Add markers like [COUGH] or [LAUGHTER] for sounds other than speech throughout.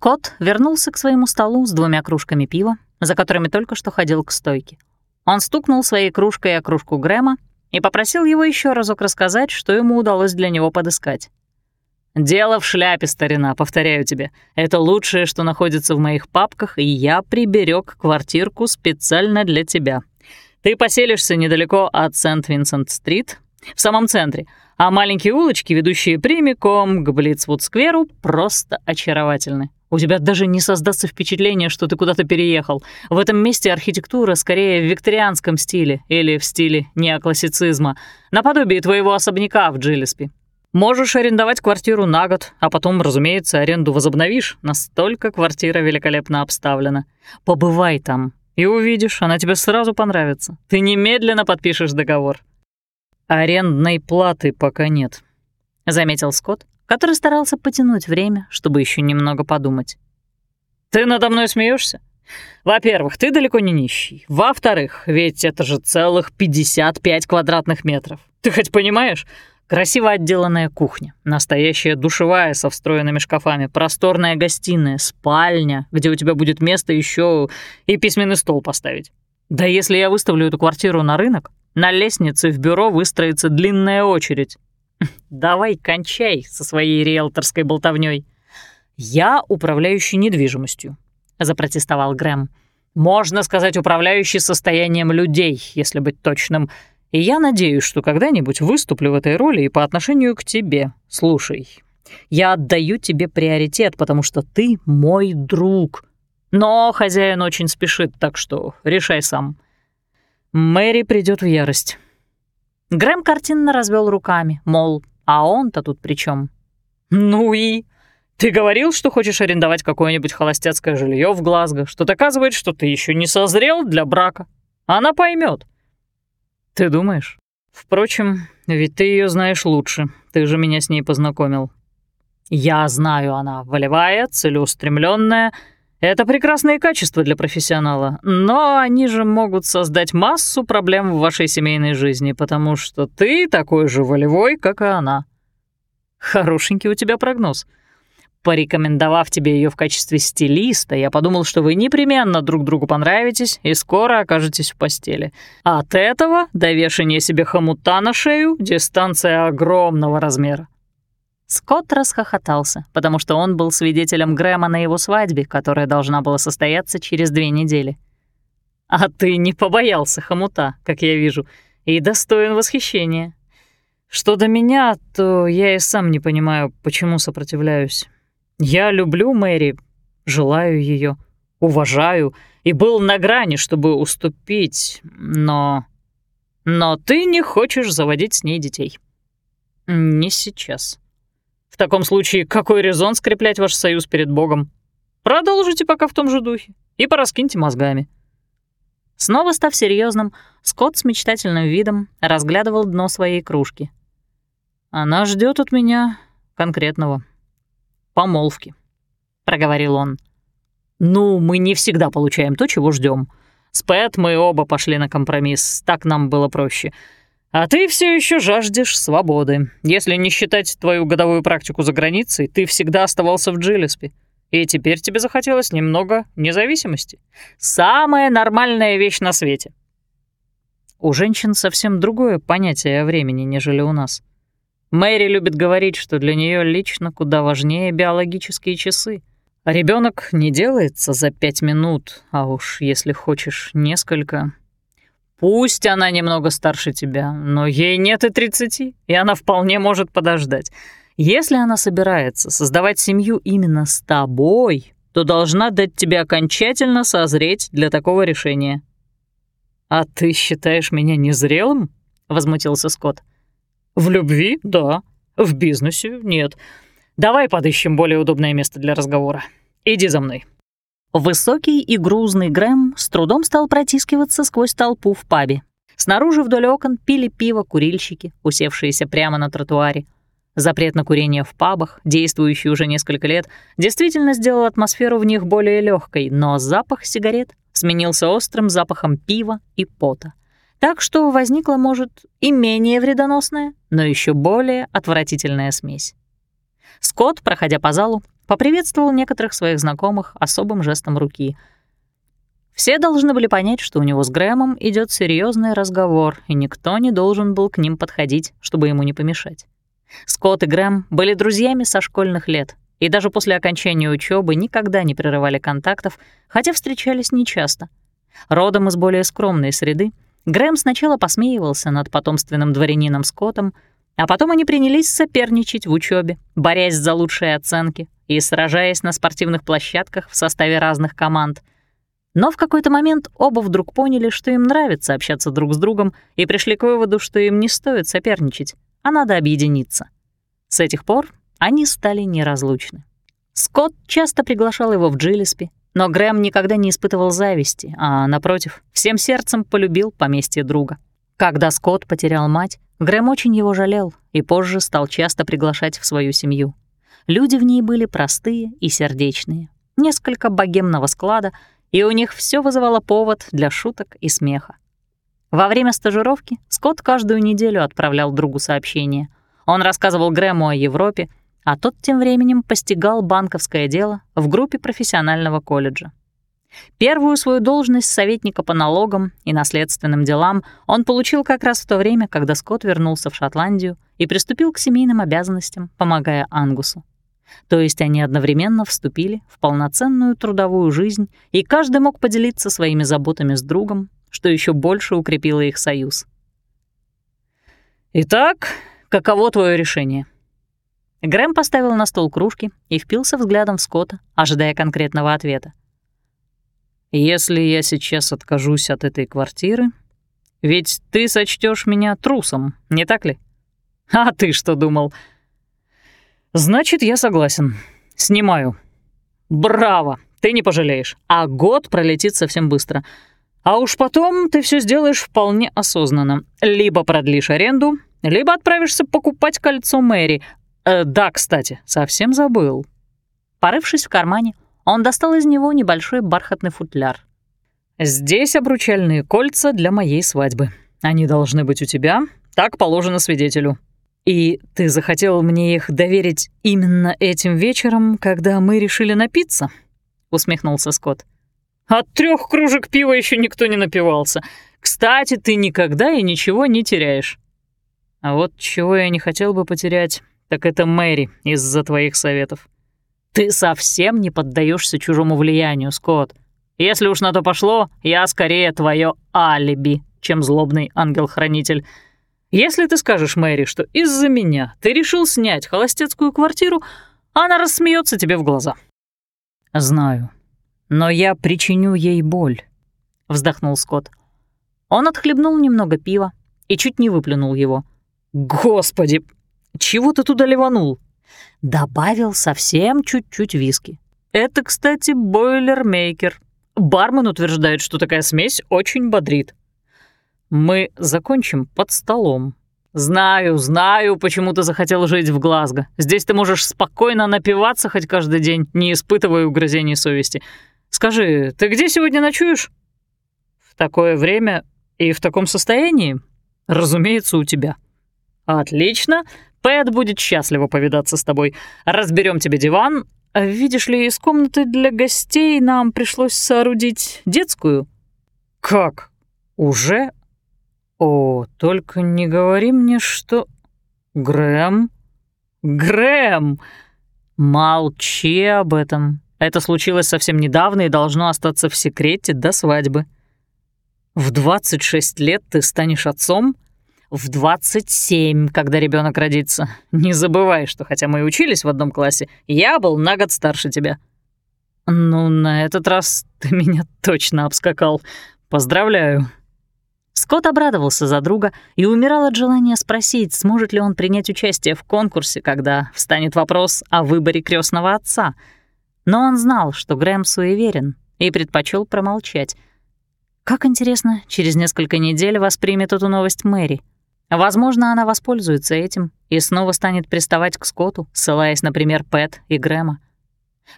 Скотт вернулся к своему столу с двумя кружками пива, за которыми только что ходил к стойке. Он стукнул своей кружкой о кружку Грэма и попросил его еще разок рассказать, что ему удалось для него подыскать. «Дело в шляпе, старина, повторяю тебе. Это лучшее, что находится в моих папках, и я приберег квартирку специально для тебя. Ты поселишься недалеко от Сент-Винсент-стрит, в самом центре, а маленькие улочки, ведущие прямиком к Блицвуд-скверу, просто очаровательны. У тебя даже не создастся впечатление, что ты куда-то переехал. В этом месте архитектура скорее в викторианском стиле или в стиле неоклассицизма, наподобие твоего особняка в Джилеспи. Можешь арендовать квартиру на год, а потом, разумеется, аренду возобновишь. Настолько квартира великолепно обставлена. Побывай там, и увидишь, она тебе сразу понравится. Ты немедленно подпишешь договор. Арендной платы пока нет, заметил Скотт, который старался потянуть время, чтобы еще немного подумать. Ты надо мной смеешься? Во-первых, ты далеко не нищий. Во-вторых, ведь это же целых 55 квадратных метров. Ты хоть понимаешь? Красиво отделанная кухня, настоящая душевая со встроенными шкафами, просторная гостиная, спальня, где у тебя будет место еще и письменный стол поставить. Да если я выставлю эту квартиру на рынок, на лестнице в бюро выстроится длинная очередь. Давай кончай со своей риэлторской болтовней. Я управляющий недвижимостью, запротестовал Грэм. Можно сказать, управляющий состоянием людей, если быть точным — и я надеюсь, что когда-нибудь выступлю в этой роли и по отношению к тебе. Слушай, я отдаю тебе приоритет, потому что ты мой друг. Но хозяин очень спешит, так что решай сам. Мэри придет в ярость. Грэм картинно развел руками, мол, а он-то тут при чем? Ну и? Ты говорил, что хочешь арендовать какое-нибудь холостяцкое жилье в Глазго, что доказывает, что ты еще не созрел для брака. Она поймет. Ты думаешь? Впрочем, ведь ты ее знаешь лучше. Ты же меня с ней познакомил. Я знаю, она волевая, целеустремленная. Это прекрасные качества для профессионала, но они же могут создать массу проблем в вашей семейной жизни, потому что ты такой же волевой, как и она. Хорошенький у тебя прогноз — Порекомендовав тебе ее в качестве стилиста, я подумал, что вы непременно друг другу понравитесь и скоро окажетесь в постели. От этого до вешания себе хомута на шею дистанция огромного размера. Скотт расхохотался, потому что он был свидетелем Грэма на его свадьбе, которая должна была состояться через две недели. «А ты не побоялся хомута, как я вижу, и достоин восхищения. Что до меня, то я и сам не понимаю, почему сопротивляюсь». Я люблю Мэри, желаю ее, уважаю и был на грани, чтобы уступить, но... Но ты не хочешь заводить с ней детей. Не сейчас. Таком случае, какой резон скреплять ваш союз перед Богом? Продолжите пока в том же духе и пораскиньте мозгами. Снова став серьезным, Скотт с мечтательным видом разглядывал дно своей кружки. Она ждет от меня конкретного помолвки», — проговорил он. «Ну, мы не всегда получаем то, чего ждем. С Пэт мы оба пошли на компромисс, так нам было проще. А ты все еще жаждешь свободы. Если не считать твою годовую практику за границей, ты всегда оставался в Джилеспи. И теперь тебе захотелось немного независимости. Самая нормальная вещь на свете». У женщин совсем другое понятие о времени, нежели у нас. Мэри любит говорить, что для нее лично куда важнее биологические часы. А ребенок не делается за пять минут, а уж если хочешь несколько. Пусть она немного старше тебя, но ей нет и тридцати, и она вполне может подождать. Если она собирается создавать семью именно с тобой, то должна дать тебе окончательно созреть для такого решения. «А ты считаешь меня незрелым?» — возмутился Скотт. В любви — да. В бизнесе — нет. Давай подыщем более удобное место для разговора. Иди за мной». Высокий и грузный Грэм с трудом стал протискиваться сквозь толпу в пабе. Снаружи вдоль окон пили пиво курильщики, усевшиеся прямо на тротуаре. Запрет на курение в пабах, действующий уже несколько лет, действительно сделал атмосферу в них более легкой, но запах сигарет сменился острым запахом пива и пота. Так что возникла, может, и менее вредоносная, но еще более отвратительная смесь. Скотт, проходя по залу, поприветствовал некоторых своих знакомых особым жестом руки. Все должны были понять, что у него с Грэмом идет серьезный разговор, и никто не должен был к ним подходить, чтобы ему не помешать. Скотт и Грэм были друзьями со школьных лет, и даже после окончания учебы никогда не прерывали контактов, хотя встречались нечасто. Родом из более скромной среды, Грэм сначала посмеивался над потомственным дворянином Скоттом, а потом они принялись соперничать в учебе, борясь за лучшие оценки и сражаясь на спортивных площадках в составе разных команд. Но в какой-то момент оба вдруг поняли, что им нравится общаться друг с другом, и пришли к выводу, что им не стоит соперничать, а надо объединиться. С этих пор они стали неразлучны. Скотт часто приглашал его в Джилиспи, но Грэм никогда не испытывал зависти, а, напротив, всем сердцем полюбил поместье друга. Когда Скотт потерял мать, Грэм очень его жалел и позже стал часто приглашать в свою семью. Люди в ней были простые и сердечные, несколько богемного склада, и у них все вызывало повод для шуток и смеха. Во время стажировки Скотт каждую неделю отправлял другу сообщение. Он рассказывал Грэму о Европе, а тот тем временем постигал банковское дело в группе профессионального колледжа. Первую свою должность советника по налогам и наследственным делам он получил как раз в то время, когда Скотт вернулся в Шотландию и приступил к семейным обязанностям, помогая Ангусу. То есть они одновременно вступили в полноценную трудовую жизнь, и каждый мог поделиться своими заботами с другом, что еще больше укрепило их союз. «Итак, каково твое решение?» Грэм поставил на стол кружки и впился взглядом в Скотта, ожидая конкретного ответа. «Если я сейчас откажусь от этой квартиры, ведь ты сочтешь меня трусом, не так ли? А ты что думал?» «Значит, я согласен. Снимаю. Браво! Ты не пожалеешь. А год пролетит совсем быстро. А уж потом ты все сделаешь вполне осознанно. Либо продлишь аренду, либо отправишься покупать кольцо Мэри, Э, да, кстати, совсем забыл. Порывшись в кармане, он достал из него небольшой бархатный футляр. «Здесь обручальные кольца для моей свадьбы. Они должны быть у тебя, так положено свидетелю. И ты захотел мне их доверить именно этим вечером, когда мы решили напиться?» — усмехнулся Скотт. «От трех кружек пива еще никто не напивался. Кстати, ты никогда и ничего не теряешь». А вот чего я не хотел бы потерять, так это Мэри из-за твоих советов. Ты совсем не поддаешься чужому влиянию, Скотт. Если уж на то пошло, я скорее твое алиби, чем злобный ангел-хранитель. Если ты скажешь Мэри, что из-за меня ты решил снять холостецкую квартиру, она рассмеется тебе в глаза. Знаю, но я причиню ей боль, вздохнул Скотт. Он отхлебнул немного пива и чуть не выплюнул его. Господи, чего ты туда ливанул?» Добавил совсем чуть-чуть виски. «Это, кстати, бойлермейкер. Бармен утверждает, что такая смесь очень бодрит. Мы закончим под столом. Знаю, знаю, почему ты захотел жить в Глазго. Здесь ты можешь спокойно напиваться хоть каждый день, не испытывая угрызений совести. Скажи, ты где сегодня ночуешь? В такое время и в таком состоянии? Разумеется, у тебя. Отлично. Пэт будет счастлива повидаться с тобой. Разберем тебе диван. Видишь ли, из комнаты для гостей нам пришлось соорудить детскую». «Как? Уже? О, только не говори мне, что...» «Грэм? Грэм! Молчи об этом. Это случилось совсем недавно и должно остаться в секрете до свадьбы. В 26 лет ты станешь отцом?» В 27, когда ребенок родится. Не забывай, что хотя мы и учились в одном классе, я был на год старше тебя. Ну, на этот раз ты [LAUGHS] меня точно обскакал. Поздравляю. Скотт обрадовался за друга и умирал от желания спросить, сможет ли он принять участие в конкурсе, когда встанет вопрос о выборе крестного отца. Но он знал, что Грэм суеверен, и предпочел промолчать. Как интересно, через несколько недель воспримет эту новость Мэри. Возможно, она воспользуется этим и снова станет приставать к Скотту, ссылаясь, например, Пэт и Грэма.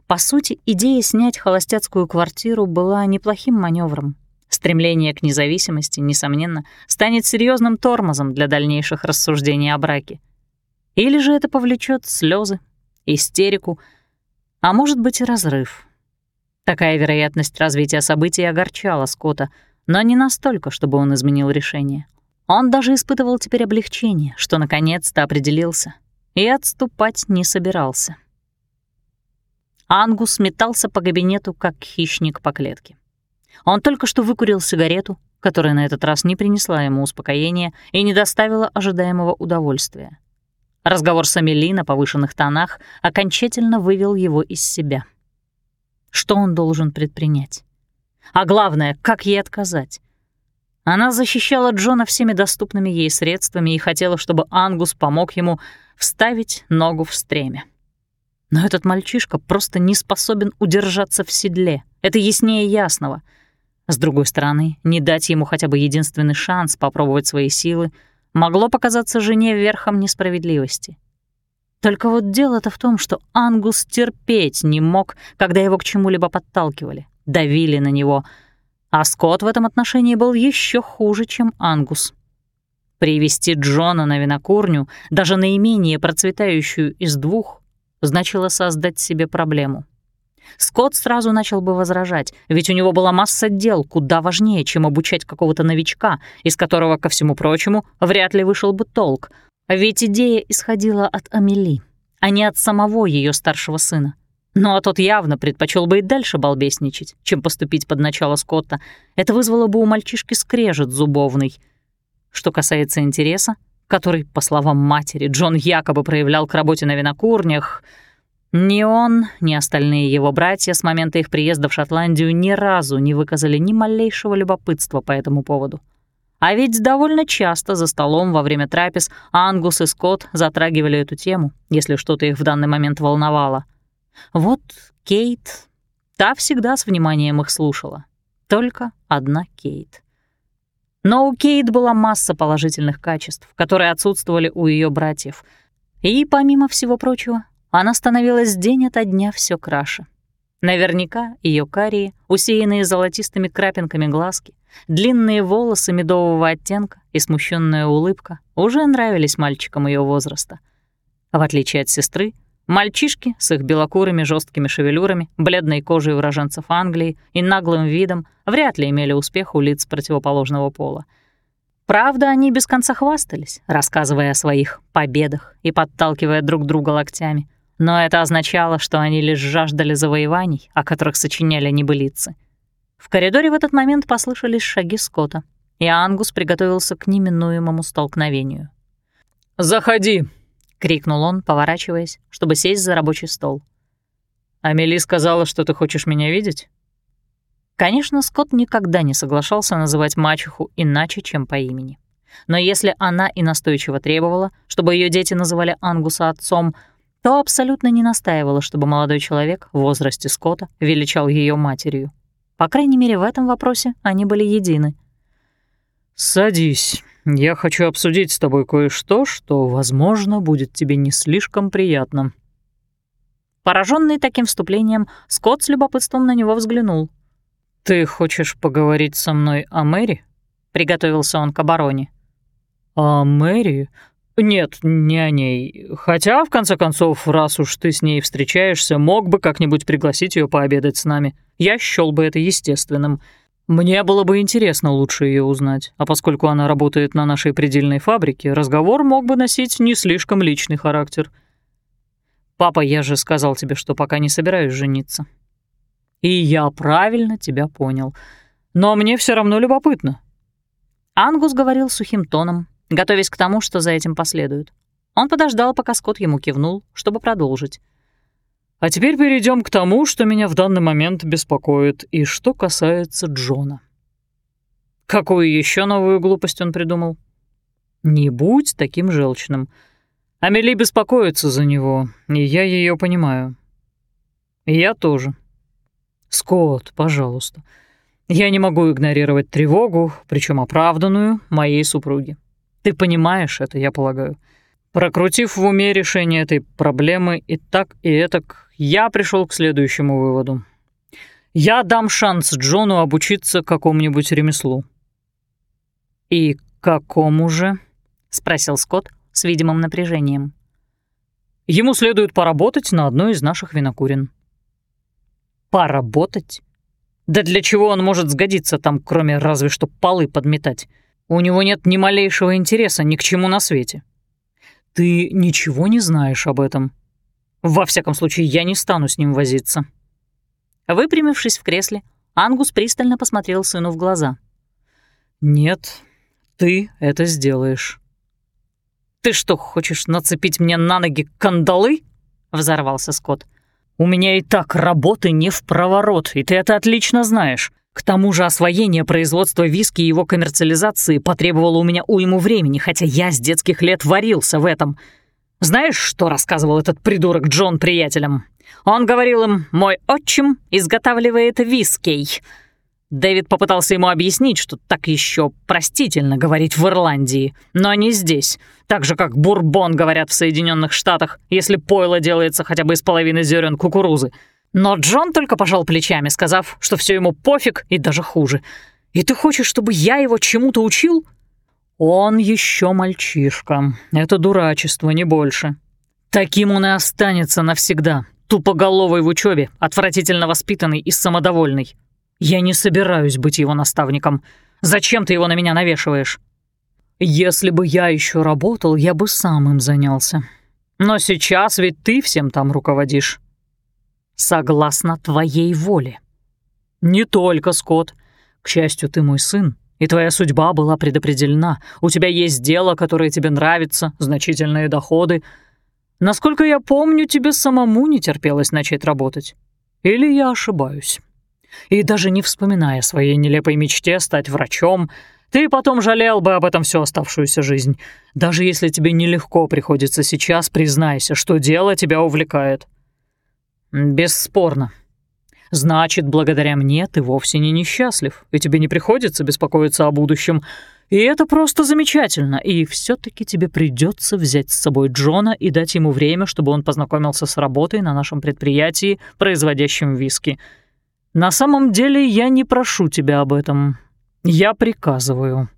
По сути, идея снять холостяцкую квартиру была неплохим маневром. Стремление к независимости, несомненно, станет серьезным тормозом для дальнейших рассуждений о браке. Или же это повлечет слезы, истерику. А может быть и разрыв. Такая вероятность развития событий огорчала Скотта, но не настолько, чтобы он изменил решение. Он даже испытывал теперь облегчение, что наконец-то определился, и отступать не собирался. Ангус метался по кабинету, как хищник по клетке. Он только что выкурил сигарету, которая на этот раз не принесла ему успокоения и не доставила ожидаемого удовольствия. Разговор с Амели на повышенных тонах окончательно вывел его из себя. Что он должен предпринять? А главное, как ей отказать? Она защищала Джона всеми доступными ей средствами и хотела, чтобы Ангус помог ему вставить ногу в стремя. Но этот мальчишка просто не способен удержаться в седле. Это яснее ясного. С другой стороны, не дать ему хотя бы единственный шанс попробовать свои силы могло показаться жене верхом несправедливости. Только вот дело-то в том, что Ангус терпеть не мог, когда его к чему-либо подталкивали, давили на него — а Скотт в этом отношении был еще хуже, чем Ангус. Привести Джона на винокурню, даже наименее процветающую из двух, значило создать себе проблему. Скотт сразу начал бы возражать, ведь у него была масса дел куда важнее, чем обучать какого-то новичка, из которого, ко всему прочему, вряд ли вышел бы толк. Ведь идея исходила от Амели, а не от самого ее старшего сына. Ну а тот явно предпочел бы и дальше балбесничать, чем поступить под начало Скотта. Это вызвало бы у мальчишки скрежет зубовный. Что касается интереса, который, по словам матери, Джон якобы проявлял к работе на винокурнях, ни он, ни остальные его братья с момента их приезда в Шотландию ни разу не выказали ни малейшего любопытства по этому поводу. А ведь довольно часто за столом во время трапез Ангус и Скотт затрагивали эту тему, если что-то их в данный момент волновало. Вот Кейт, та всегда с вниманием их слушала. Только одна Кейт. Но у Кейт была масса положительных качеств, которые отсутствовали у ее братьев. И, помимо всего прочего, она становилась день ото дня все краше. Наверняка ее карие, усеянные золотистыми крапинками глазки, длинные волосы медового оттенка и смущенная улыбка уже нравились мальчикам ее возраста. В отличие от сестры, Мальчишки с их белокурыми жесткими шевелюрами, бледной кожей уроженцев Англии и наглым видом вряд ли имели успех у лиц противоположного пола. Правда, они без конца хвастались, рассказывая о своих победах и подталкивая друг друга локтями. Но это означало, что они лишь жаждали завоеваний, о которых сочиняли небылицы. В коридоре в этот момент послышались шаги Скотта, и Ангус приготовился к неминуемому столкновению. «Заходи!» Крикнул он, поворачиваясь, чтобы сесть за рабочий стол. «Амели сказала, что ты хочешь меня видеть?» Конечно, Скотт никогда не соглашался называть мачеху иначе, чем по имени. Но если она и настойчиво требовала, чтобы ее дети называли Ангуса отцом, то абсолютно не настаивала, чтобы молодой человек в возрасте Скотта величал ее матерью. По крайней мере, в этом вопросе они были едины. «Садись», я хочу обсудить с тобой кое-что, что, возможно, будет тебе не слишком приятно». Пораженный таким вступлением, Скотт с любопытством на него взглянул. «Ты хочешь поговорить со мной о Мэри?» — приготовился он к обороне. «О Мэри? Нет, не о ней. Хотя, в конце концов, раз уж ты с ней встречаешься, мог бы как-нибудь пригласить ее пообедать с нами. Я счёл бы это естественным. Мне было бы интересно лучше ее узнать, а поскольку она работает на нашей предельной фабрике, разговор мог бы носить не слишком личный характер. Папа, я же сказал тебе, что пока не собираюсь жениться. И я правильно тебя понял. Но мне все равно любопытно. Ангус говорил сухим тоном, готовясь к тому, что за этим последует. Он подождал, пока Скотт ему кивнул, чтобы продолжить. А теперь перейдем к тому, что меня в данный момент беспокоит, и что касается Джона. Какую еще новую глупость он придумал? Не будь таким желчным. Амели беспокоится за него, и я ее понимаю. я тоже. Скотт, пожалуйста. Я не могу игнорировать тревогу, причем оправданную, моей супруги. Ты понимаешь это, я полагаю. Прокрутив в уме решение этой проблемы и так, и этак, я пришел к следующему выводу. Я дам шанс Джону обучиться какому-нибудь ремеслу. «И какому же?» — спросил Скотт с видимым напряжением. «Ему следует поработать на одной из наших винокурен. Поработать? Да для чего он может сгодиться там, кроме разве что полы подметать? У него нет ни малейшего интереса ни к чему на свете. Ты ничего не знаешь об этом. Во всяком случае, я не стану с ним возиться. Выпрямившись в кресле, Ангус пристально посмотрел сыну в глаза. «Нет, ты это сделаешь». «Ты что, хочешь нацепить мне на ноги кандалы?» — взорвался Скотт. «У меня и так работы не в проворот, и ты это отлично знаешь. К тому же освоение производства виски и его коммерциализации потребовало у меня уйму времени, хотя я с детских лет варился в этом. Знаешь, что рассказывал этот придурок Джон приятелям? Он говорил им, мой отчим изготавливает виски. Дэвид попытался ему объяснить, что так еще простительно говорить в Ирландии, но не здесь, так же, как бурбон говорят в Соединенных Штатах, если пойло делается хотя бы из половины зерен кукурузы. Но Джон только пожал плечами, сказав, что все ему пофиг и даже хуже. «И ты хочешь, чтобы я его чему-то учил?» «Он еще мальчишка. Это дурачество, не больше. Таким он и останется навсегда, тупоголовый в учебе, отвратительно воспитанный и самодовольный. Я не собираюсь быть его наставником. Зачем ты его на меня навешиваешь? Если бы я еще работал, я бы сам им занялся. Но сейчас ведь ты всем там руководишь. Согласно твоей воле. Не только, Скотт. К счастью, ты мой сын, и твоя судьба была предопределена. У тебя есть дело, которое тебе нравится, значительные доходы. Насколько я помню, тебе самому не терпелось начать работать. Или я ошибаюсь? И даже не вспоминая о своей нелепой мечте стать врачом, ты потом жалел бы об этом всю оставшуюся жизнь. Даже если тебе нелегко приходится сейчас, признайся, что дело тебя увлекает. Бесспорно. Значит, благодаря мне ты вовсе не несчастлив, и тебе не приходится беспокоиться о будущем. И это просто замечательно. И все таки тебе придется взять с собой Джона и дать ему время, чтобы он познакомился с работой на нашем предприятии, производящем виски — на самом деле я не прошу тебя об этом. Я приказываю».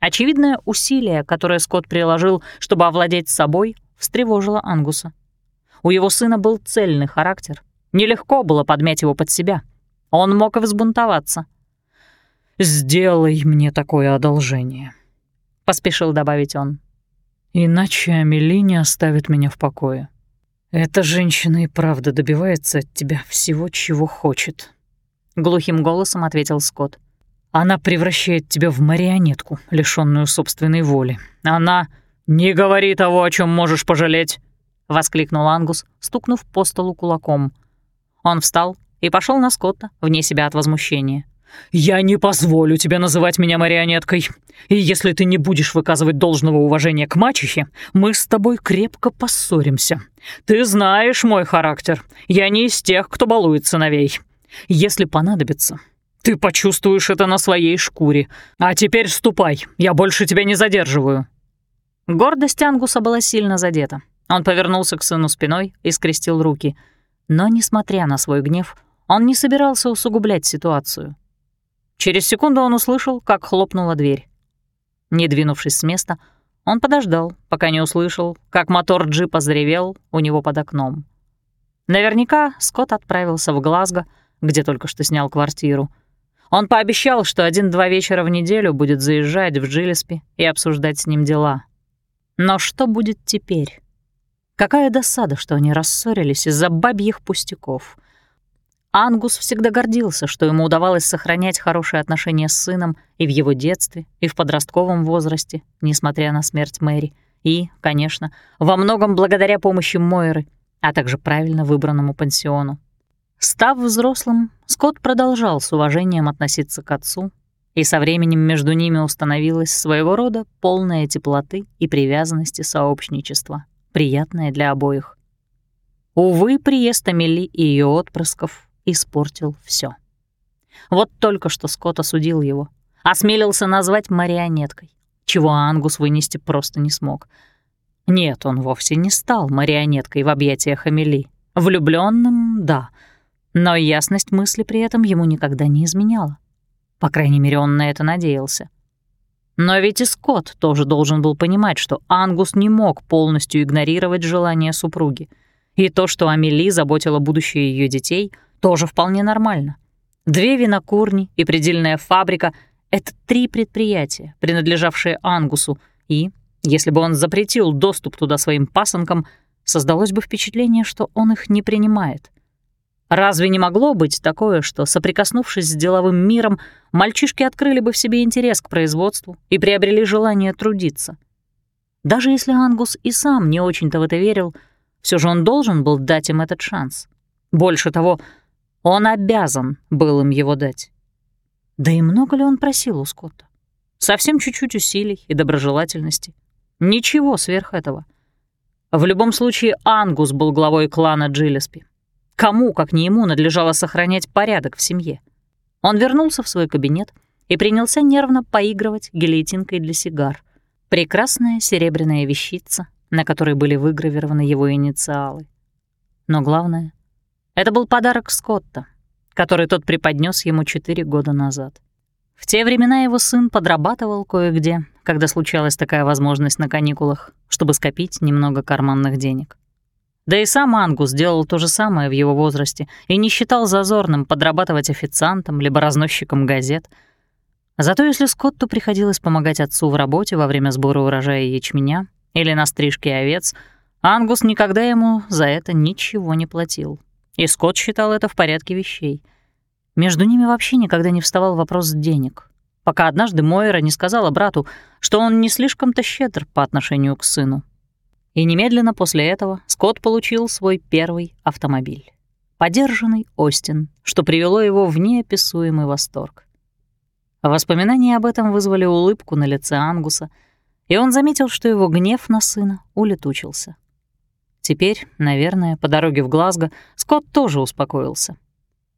Очевидное усилие, которое Скотт приложил, чтобы овладеть собой, встревожило Ангуса. У его сына был цельный характер. Нелегко было подмять его под себя. Он мог и взбунтоваться. «Сделай мне такое одолжение», — поспешил добавить он. «Иначе Амели не оставит меня в покое». «Эта женщина и правда добивается от тебя всего, чего хочет», — глухим голосом ответил Скотт. «Она превращает тебя в марионетку, лишённую собственной воли. Она не говори того, о чем можешь пожалеть», — воскликнул Ангус, стукнув по столу кулаком. Он встал и пошел на Скотта, вне себя от возмущения. «Я не позволю тебе называть меня марионеткой. И если ты не будешь выказывать должного уважения к мачехе, мы с тобой крепко поссоримся. Ты знаешь мой характер. Я не из тех, кто балует сыновей. Если понадобится, ты почувствуешь это на своей шкуре. А теперь ступай, я больше тебя не задерживаю». Гордость Ангуса была сильно задета. Он повернулся к сыну спиной и скрестил руки. Но, несмотря на свой гнев, он не собирался усугублять ситуацию. Через секунду он услышал, как хлопнула дверь. Не двинувшись с места, он подождал, пока не услышал, как мотор джипа заревел у него под окном. Наверняка Скотт отправился в Глазго, где только что снял квартиру. Он пообещал, что один-два вечера в неделю будет заезжать в Джилеспи и обсуждать с ним дела. Но что будет теперь? Какая досада, что они рассорились из-за бабьих пустяков. Ангус всегда гордился, что ему удавалось сохранять хорошие отношения с сыном и в его детстве, и в подростковом возрасте, несмотря на смерть Мэри, и, конечно, во многом благодаря помощи Мойры, а также правильно выбранному пансиону. Став взрослым, Скотт продолжал с уважением относиться к отцу, и со временем между ними установилась своего рода полная теплоты и привязанности сообщничества, приятное для обоих. Увы, приезд Амели и ее отпрысков испортил все. Вот только что Скотт осудил его, осмелился назвать марионеткой, чего Ангус вынести просто не смог. Нет, он вовсе не стал марионеткой в объятиях Амели. Влюбленным, да, но ясность мысли при этом ему никогда не изменяла. По крайней мере, он на это надеялся. Но ведь и Скотт тоже должен был понимать, что Ангус не мог полностью игнорировать желания супруги. И то, что Амели заботила будущее ее детей — тоже вполне нормально. Две винокурни и предельная фабрика — это три предприятия, принадлежавшие Ангусу, и, если бы он запретил доступ туда своим пасынкам, создалось бы впечатление, что он их не принимает. Разве не могло быть такое, что, соприкоснувшись с деловым миром, мальчишки открыли бы в себе интерес к производству и приобрели желание трудиться? Даже если Ангус и сам не очень-то в это верил, все же он должен был дать им этот шанс. Больше того, он обязан был им его дать. Да и много ли он просил у Скотта? Совсем чуть-чуть усилий и доброжелательности. Ничего сверх этого. В любом случае, Ангус был главой клана Джиллеспи. Кому, как не ему, надлежало сохранять порядок в семье? Он вернулся в свой кабинет и принялся нервно поигрывать гильотинкой для сигар. Прекрасная серебряная вещица, на которой были выгравированы его инициалы. Но главное, это был подарок Скотта, который тот преподнес ему четыре года назад. В те времена его сын подрабатывал кое-где, когда случалась такая возможность на каникулах, чтобы скопить немного карманных денег. Да и сам Ангус делал то же самое в его возрасте и не считал зазорным подрабатывать официантом либо разносчиком газет. Зато если Скотту приходилось помогать отцу в работе во время сбора урожая ячменя или на стрижке овец, Ангус никогда ему за это ничего не платил. И Скотт считал это в порядке вещей. Между ними вообще никогда не вставал вопрос денег, пока однажды Мойра не сказала брату, что он не слишком-то щедр по отношению к сыну. И немедленно после этого Скотт получил свой первый автомобиль. Подержанный Остин, что привело его в неописуемый восторг. Воспоминания об этом вызвали улыбку на лице Ангуса, и он заметил, что его гнев на сына улетучился. Теперь, наверное, по дороге в Глазго Скотт тоже успокоился.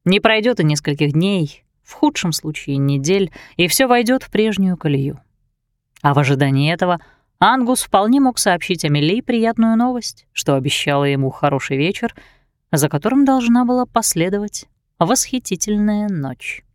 Не пройдет и нескольких дней, в худшем случае недель, и все войдет в прежнюю колею. А в ожидании этого — Ангус вполне мог сообщить Амели приятную новость, что обещала ему хороший вечер, за которым должна была последовать восхитительная ночь.